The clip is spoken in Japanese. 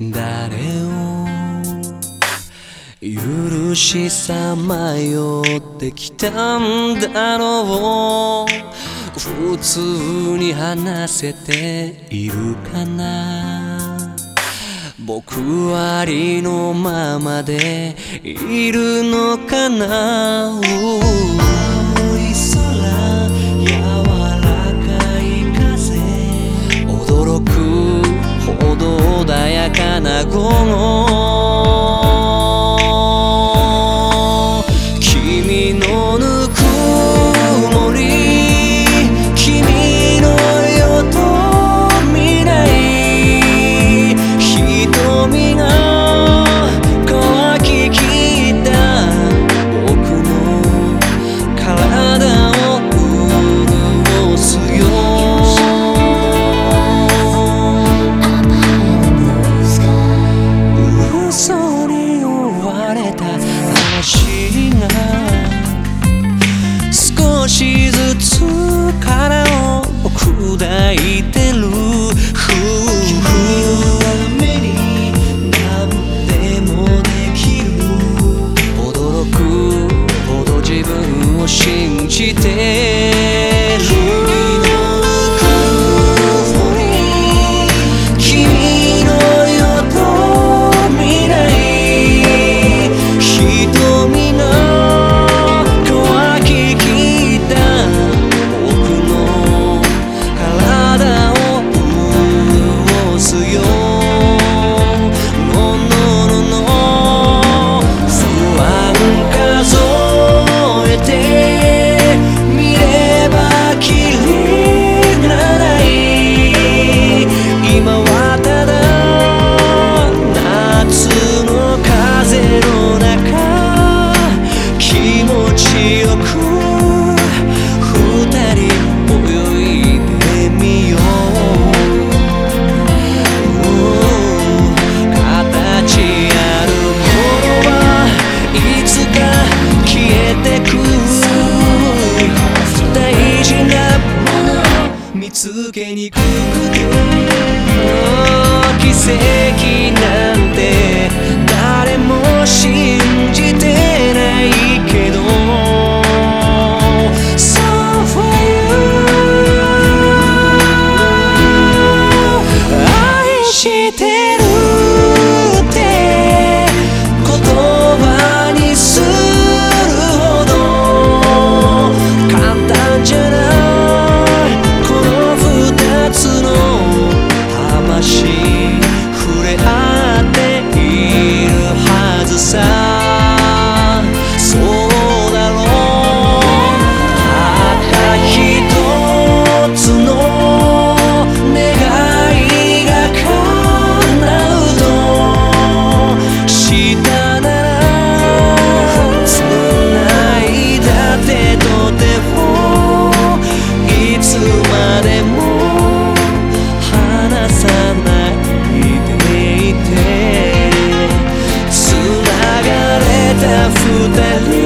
誰を許しさまよってきたんだろう。普通に話せているかな。僕はありのままでいるのかな。7号のしずつからを砕いてる抜けにくい tell me